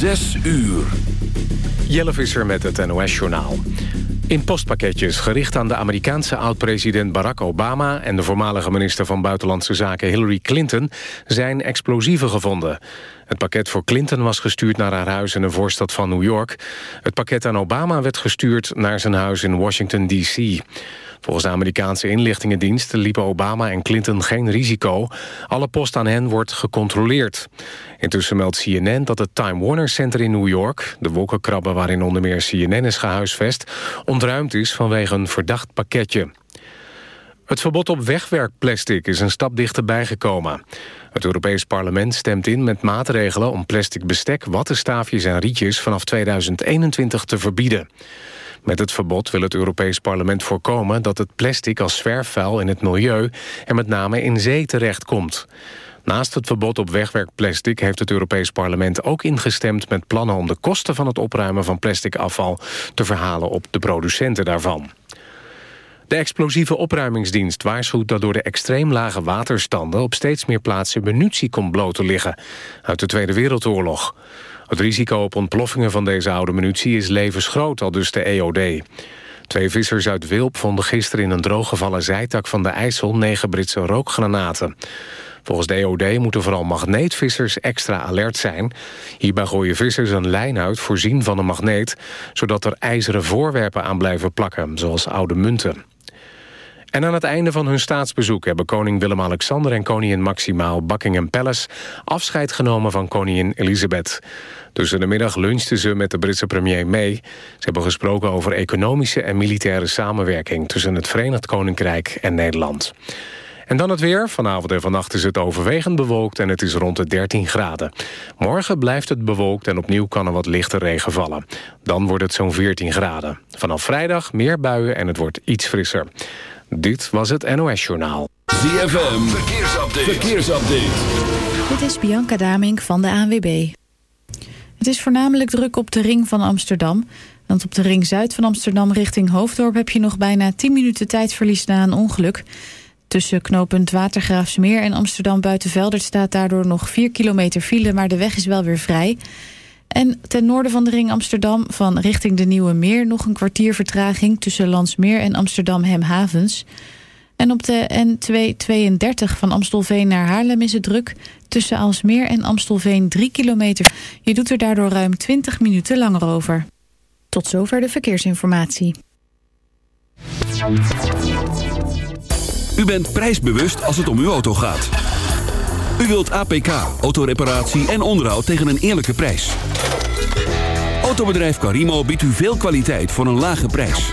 Zes uur. Jelle Visser met het NOS-journaal. In postpakketjes gericht aan de Amerikaanse oud-president Barack Obama... en de voormalige minister van Buitenlandse Zaken Hillary Clinton... zijn explosieven gevonden. Het pakket voor Clinton was gestuurd naar haar huis in een voorstad van New York. Het pakket aan Obama werd gestuurd naar zijn huis in Washington, D.C. Volgens de Amerikaanse inlichtingendienst liepen Obama en Clinton geen risico. Alle post aan hen wordt gecontroleerd. Intussen meldt CNN dat het Time Warner Center in New York... de wolkenkrabben waarin onder meer CNN is gehuisvest... ontruimd is vanwege een verdacht pakketje. Het verbod op wegwerkplastic is een stap dichterbij gekomen. Het Europees Parlement stemt in met maatregelen om plastic bestek, wattenstaafjes en rietjes vanaf 2021 te verbieden. Met het verbod wil het Europees Parlement voorkomen dat het plastic als zwerfvuil in het milieu en met name in zee terechtkomt. Naast het verbod op wegwerkplastic heeft het Europees Parlement ook ingestemd met plannen om de kosten van het opruimen van plastic afval te verhalen op de producenten daarvan. De explosieve opruimingsdienst waarschuwt dat door de extreem lage waterstanden op steeds meer plaatsen munitie komt bloot te liggen uit de Tweede Wereldoorlog. Het risico op ontploffingen van deze oude munitie is levensgroot, al dus de EOD. Twee vissers uit Wilp vonden gisteren in een drooggevallen zijtak van de IJssel negen Britse rookgranaten. Volgens de EOD moeten vooral magneetvissers extra alert zijn. Hierbij gooien vissers een lijn uit voorzien van een magneet... zodat er ijzeren voorwerpen aan blijven plakken, zoals oude munten. En aan het einde van hun staatsbezoek hebben koning Willem-Alexander en koningin Maximaal Buckingham Palace afscheid genomen van koningin Elizabeth. Tussen de middag lunchten ze met de Britse premier May. Ze hebben gesproken over economische en militaire samenwerking tussen het Verenigd Koninkrijk en Nederland. En dan het weer. Vanavond en vannacht is het overwegend bewolkt en het is rond de 13 graden. Morgen blijft het bewolkt en opnieuw kan er wat lichte regen vallen. Dan wordt het zo'n 14 graden. Vanaf vrijdag meer buien en het wordt iets frisser. Dit was het NOS Journaal. ZFM, verkeersupdate. verkeersupdate. Dit is Bianca Damink van de ANWB. Het is voornamelijk druk op de ring van Amsterdam. Want op de ring zuid van Amsterdam richting Hoofddorp... heb je nog bijna 10 minuten tijdverlies na een ongeluk. Tussen knooppunt Watergraafsmeer en Amsterdam Buitenveldert... staat daardoor nog 4 kilometer file, maar de weg is wel weer vrij... En ten noorden van de ring Amsterdam van richting de Nieuwe Meer... nog een kwartier vertraging tussen Landsmeer en Amsterdam Hemhavens. En op de N232 van Amstelveen naar Haarlem is het druk. Tussen Alsmeer en Amstelveen 3 kilometer. Je doet er daardoor ruim 20 minuten langer over. Tot zover de verkeersinformatie. U bent prijsbewust als het om uw auto gaat. U wilt APK, autoreparatie en onderhoud tegen een eerlijke prijs. Autobedrijf Carimo biedt u veel kwaliteit voor een lage prijs.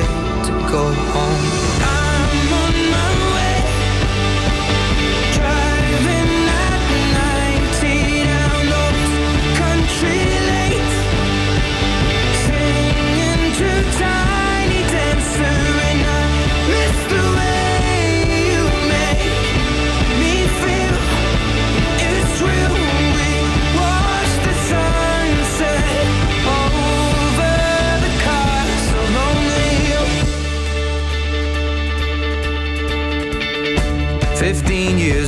go home.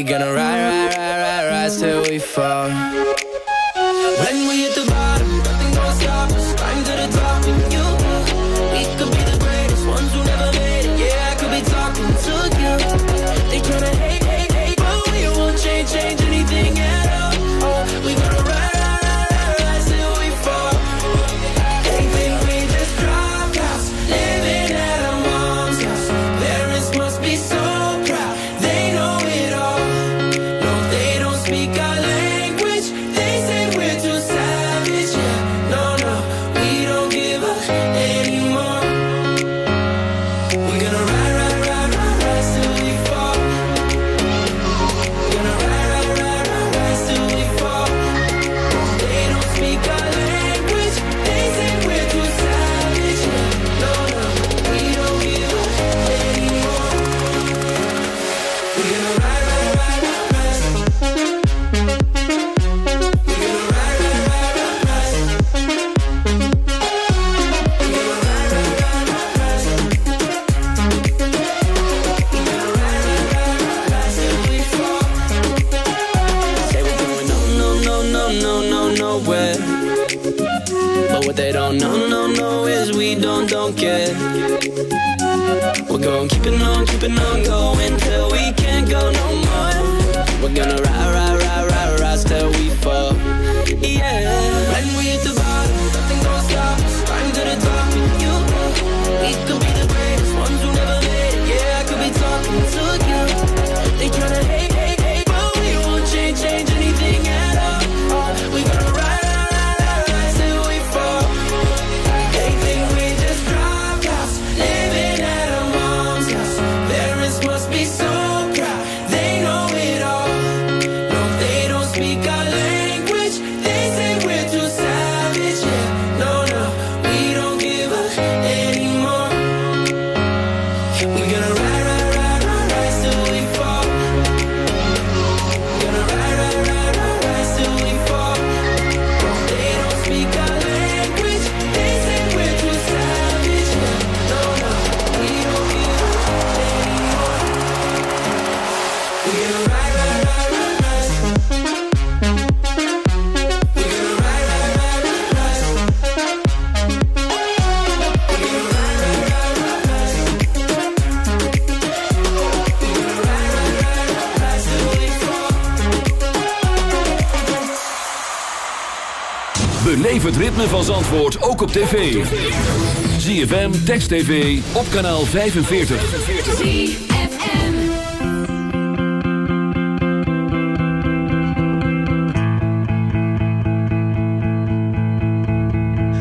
We gonna op tv. ZFM, Text TV, op kanaal 45. ZFM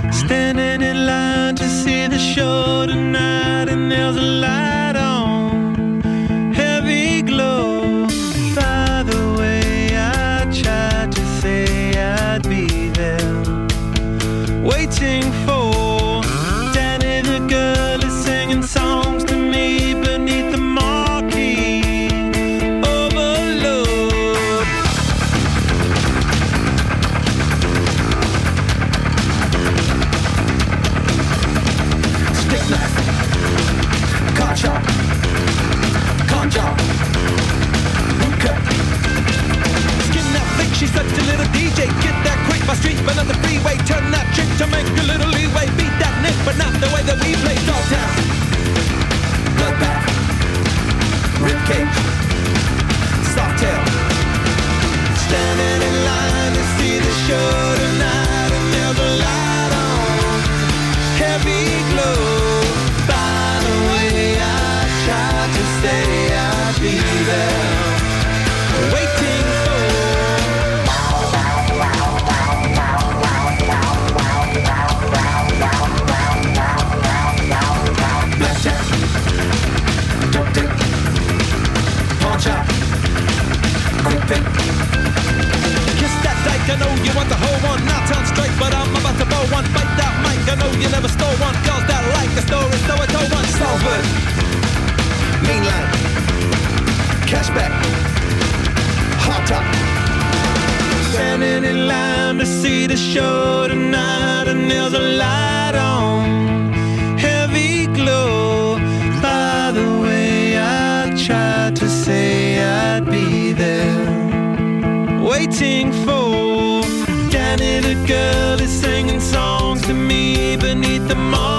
Standing in line to see the show tonight And there's a light But I'm about to blow one, Fight that mic. I know you never stole one, girls that like a story So I told one, Salford. Lean line Cashback Hot top. Standing in line to see the show tonight. And there's a light on. Heavy glow. By the way, I tried to say I'd be there. Waiting for tiny little girl is singing songs to me beneath the moon.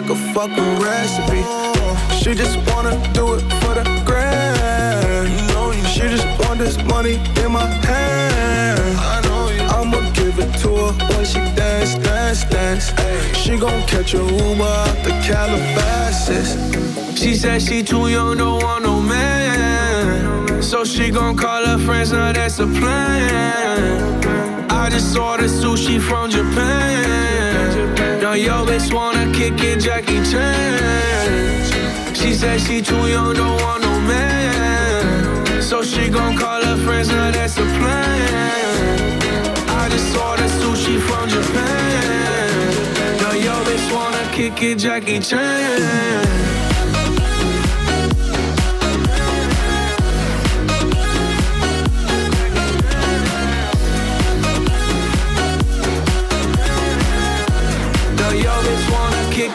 Like a fucking recipe. She just wanna do it for the grand. She just want this money in my hand. I know you. I'ma give it to her when she dance, dance, dance. She gon' catch a Uber out the Calabasas. She said she too young, don't want no man. So she gon' call her friends, now that's a plan. I just ordered sushi from Japan. Now yo bitch wanna kick it, Jackie Chan. She said she too young, don't want no man. So she gon' call her friends, now that's a plan. I just ordered sushi from Japan. Now yo bitch wanna kick it, Jackie Chan.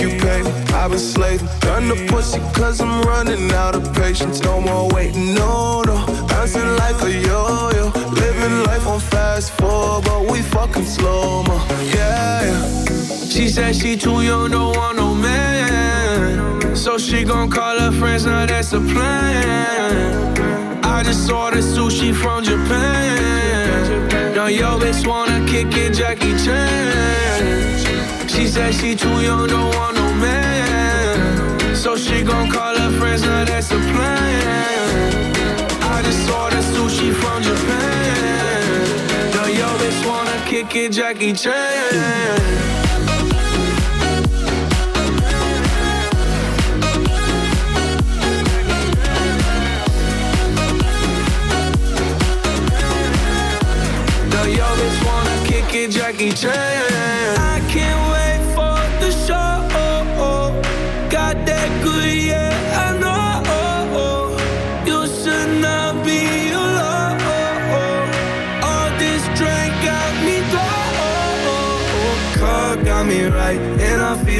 you, baby. I've been slaving. Done the pussy cause I'm running out of patience. No more waiting, no, no. Bouncing like a yo-yo. Living life on fast forward, but we fucking slow mo. Yeah, yeah. She said she too young, don't want no man. So she gon' call her friends, now that's a plan. I just ordered sushi from Japan. Now yo bitch wanna kick it, Jackie Chan. She said she too young, don't want no man. So she gon' call her friends, now that's a plan. I just ordered sushi from Japan. Now yo bitch wanna kick it, Jackie Chan. Jackie Chan.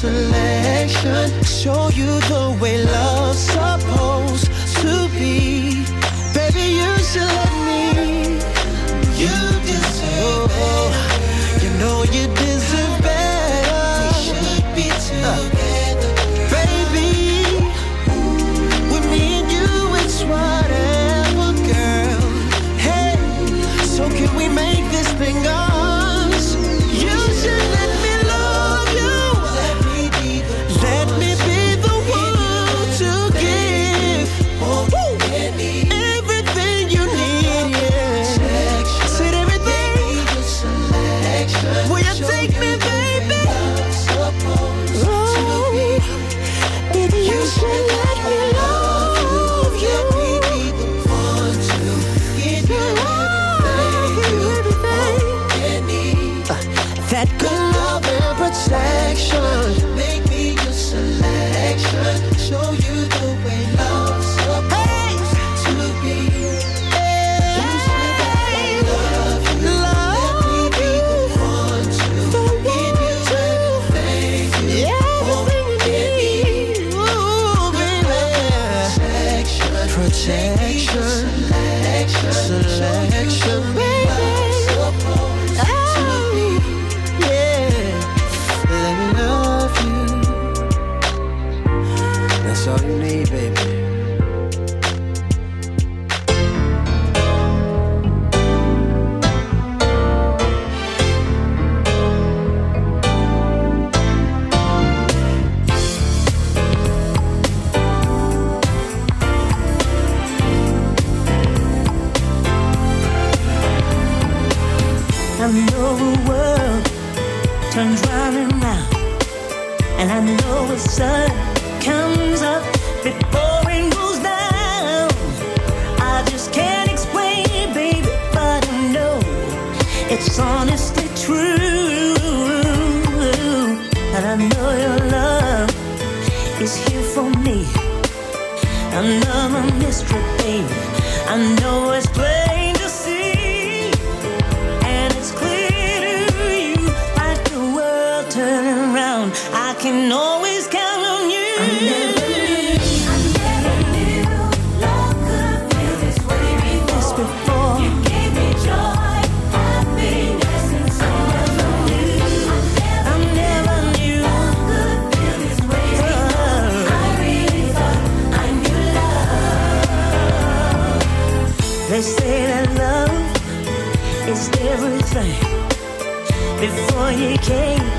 selection. Show you the way love's supposed to be. Baby, you should let me. You deserve better. You know you deserve better. We should be together. Uh. I know your love is here for me. Another mystery, baby. I know it's. You came.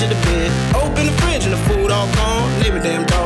the bed. Open the fridge and the food all gone. Neighbor damn dog.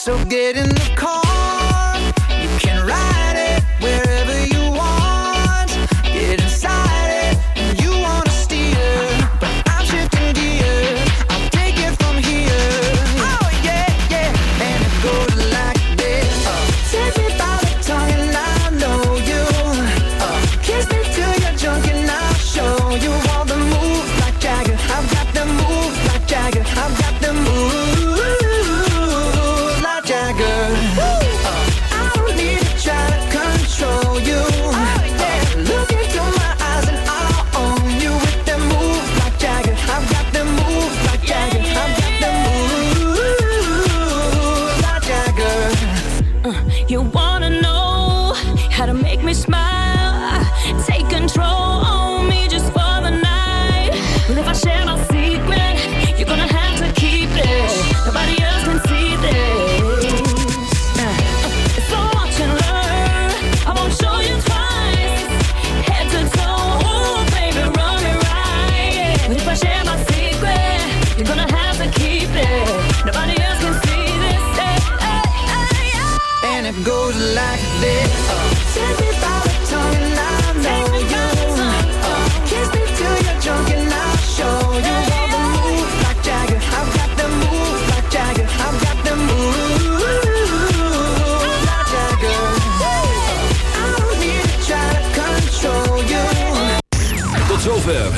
So get in the car.